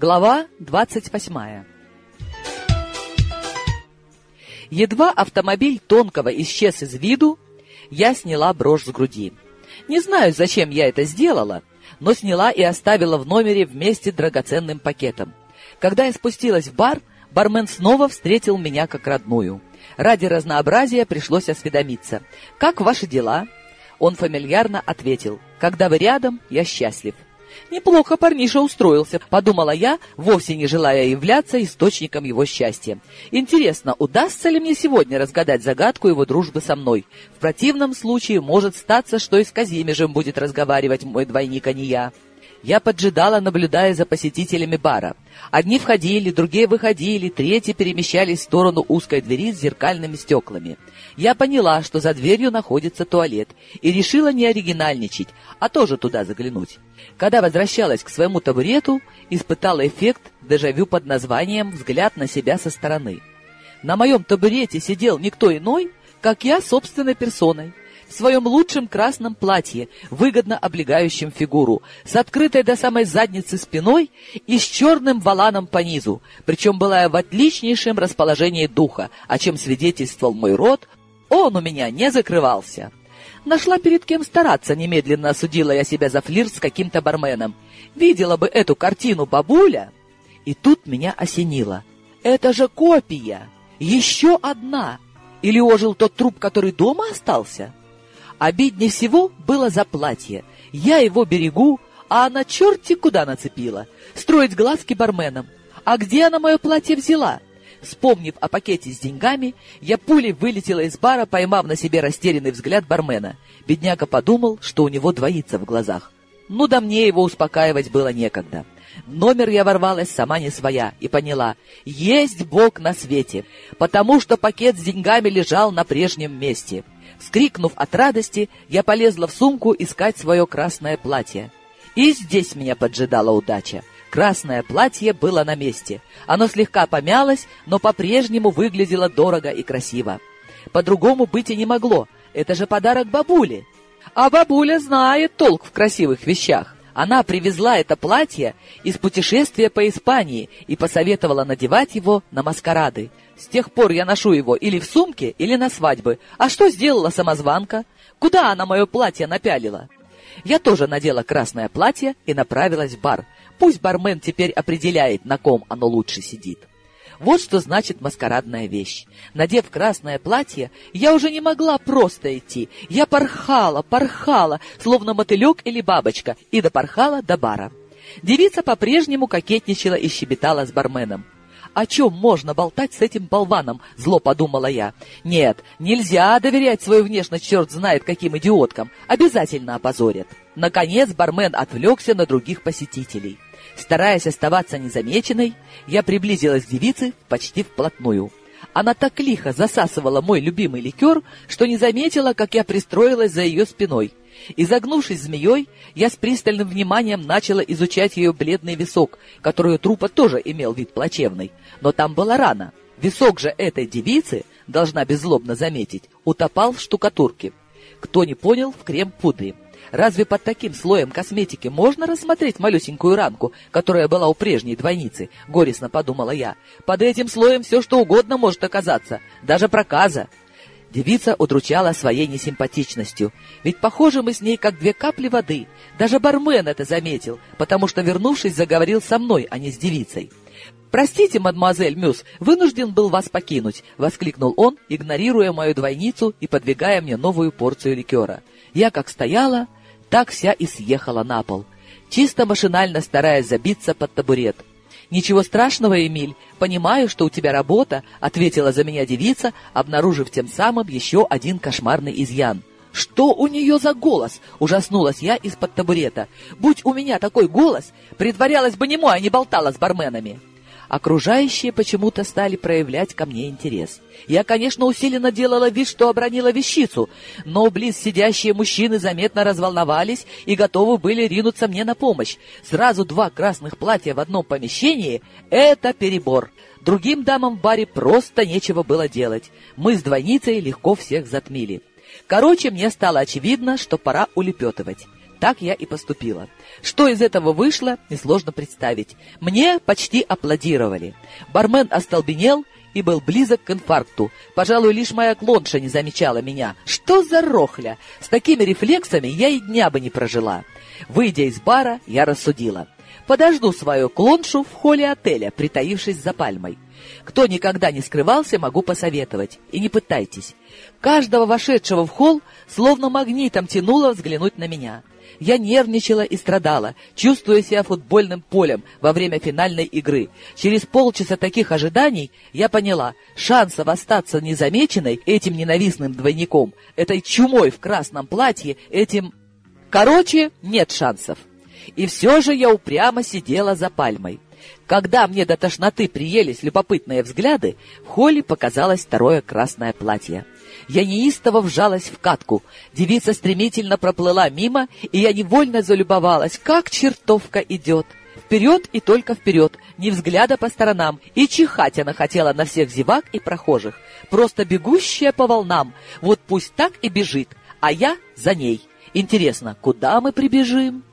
Глава 28 Едва автомобиль Тонкого исчез из виду, я сняла брошь с груди. Не знаю, зачем я это сделала, но сняла и оставила в номере вместе с драгоценным пакетом. Когда я спустилась в бар, бармен снова встретил меня как родную. Ради разнообразия пришлось осведомиться. «Как ваши дела?» Он фамильярно ответил. «Когда вы рядом, я счастлив». Неплохо парниша устроился, подумала я, вовсе не желая являться источником его счастья. Интересно, удастся ли мне сегодня разгадать загадку его дружбы со мной? В противном случае может статься, что и с Казимежем будет разговаривать мой двойник, а не я. Я поджидала, наблюдая за посетителями бара. Одни входили, другие выходили, третьи перемещались в сторону узкой двери с зеркальными стеклами. Я поняла, что за дверью находится туалет, и решила не оригинальничать, а тоже туда заглянуть. Когда возвращалась к своему табурету, испытала эффект дежавю под названием «взгляд на себя со стороны». На моем табурете сидел никто иной, как я собственной персоной в своем лучшем красном платье, выгодно облегающем фигуру, с открытой до самой задницы спиной и с черным валаном по низу, причем была я в отличнейшем расположении духа, о чем свидетельствовал мой род, он у меня не закрывался. Нашла перед кем стараться, немедленно осудила я себя за флирт с каким-то барменом. Видела бы эту картину бабуля. И тут меня осенило. Это же копия! Еще одна! Или ожил тот труп, который дома остался? Обиднее всего было за платье. Я его берегу, а она черти куда нацепила. Строить глазки барменам. А где она мое платье взяла? Вспомнив о пакете с деньгами, я пулей вылетела из бара, поймав на себе растерянный взгляд бармена. Бедняга подумал, что у него двоится в глазах. Ну да мне его успокаивать было некогда. В номер я ворвалась сама не своя и поняла, есть Бог на свете, потому что пакет с деньгами лежал на прежнем месте. Вскрикнув от радости, я полезла в сумку искать свое красное платье. И здесь меня поджидала удача. Красное платье было на месте. Оно слегка помялось, но по-прежнему выглядело дорого и красиво. По-другому быть и не могло. Это же подарок бабуле. А бабуля знает толк в красивых вещах. Она привезла это платье из путешествия по Испании и посоветовала надевать его на маскарады. С тех пор я ношу его или в сумке, или на свадьбы. А что сделала самозванка? Куда она мое платье напялила? Я тоже надела красное платье и направилась в бар. Пусть бармен теперь определяет, на ком оно лучше сидит. Вот что значит маскарадная вещь. Надев красное платье, я уже не могла просто идти. Я порхала, порхала, словно мотылек или бабочка, и допорхала до бара. Девица по-прежнему кокетничала и щебетала с барменом. О чем можно болтать с этим болваном, зло подумала я. Нет, нельзя доверять свою внешность черт знает каким идиоткам. Обязательно опозорят. Наконец бармен отвлекся на других посетителей. Стараясь оставаться незамеченной, я приблизилась к девице почти вплотную. Она так лихо засасывала мой любимый ликер, что не заметила, как я пристроилась за ее спиной. Изогнувшись змеей, я с пристальным вниманием начала изучать ее бледный висок, который у трупа тоже имел вид плачевный. Но там была рана. Висок же этой девицы, должна беззлобно заметить, утопал в штукатурке. Кто не понял, в крем-пудре. Разве под таким слоем косметики можно рассмотреть малюсенькую ранку, которая была у прежней двойницы? Горестно подумала я. Под этим слоем все что угодно может оказаться, даже проказа. Девица удручала своей несимпатичностью. Ведь похожи мы с ней, как две капли воды. Даже бармен это заметил, потому что, вернувшись, заговорил со мной, а не с девицей. «Простите, мадемуазель Мюс, вынужден был вас покинуть», — воскликнул он, игнорируя мою двойницу и подвигая мне новую порцию ликера. Я как стояла, так вся и съехала на пол, чисто машинально стараясь забиться под табурет. «Ничего страшного, Эмиль, понимаю, что у тебя работа», — ответила за меня девица, обнаружив тем самым еще один кошмарный изъян. «Что у нее за голос?» — ужаснулась я из-под табурета. «Будь у меня такой голос, притворялась бы немой, а не болтала с барменами». Окружающие почему-то стали проявлять ко мне интерес. Я, конечно, усиленно делала вид, что обронила вещицу, но близ сидящие мужчины заметно разволновались и готовы были ринуться мне на помощь. Сразу два красных платья в одном помещении — это перебор. Другим дамам в баре просто нечего было делать. Мы с двойницей легко всех затмили. Короче, мне стало очевидно, что пора улепетывать. Так я и поступила. Что из этого вышло, несложно представить. Мне почти аплодировали. Бармен остолбенел и был близок к инфаркту. Пожалуй, лишь моя клонша не замечала меня. Что за рохля? С такими рефлексами я и дня бы не прожила. Выйдя из бара, я рассудила. Подожду свою клоншу в холле отеля, притаившись за пальмой. Кто никогда не скрывался, могу посоветовать. И не пытайтесь. Каждого вошедшего в холл словно магнитом тянуло взглянуть на меня. Я нервничала и страдала, чувствуя себя футбольным полем во время финальной игры. Через полчаса таких ожиданий я поняла, шансов остаться незамеченной этим ненавистным двойником, этой чумой в красном платье, этим... Короче, нет шансов. И все же я упрямо сидела за пальмой. Когда мне до тошноты приелись любопытные взгляды, в холле показалось второе красное платье. Я неистово вжалась в катку. Девица стремительно проплыла мимо, и я невольно залюбовалась, как чертовка идет. Вперед и только вперед, ни взгляда по сторонам, и чихать она хотела на всех зевак и прохожих. Просто бегущая по волнам, вот пусть так и бежит, а я за ней. Интересно, куда мы прибежим?»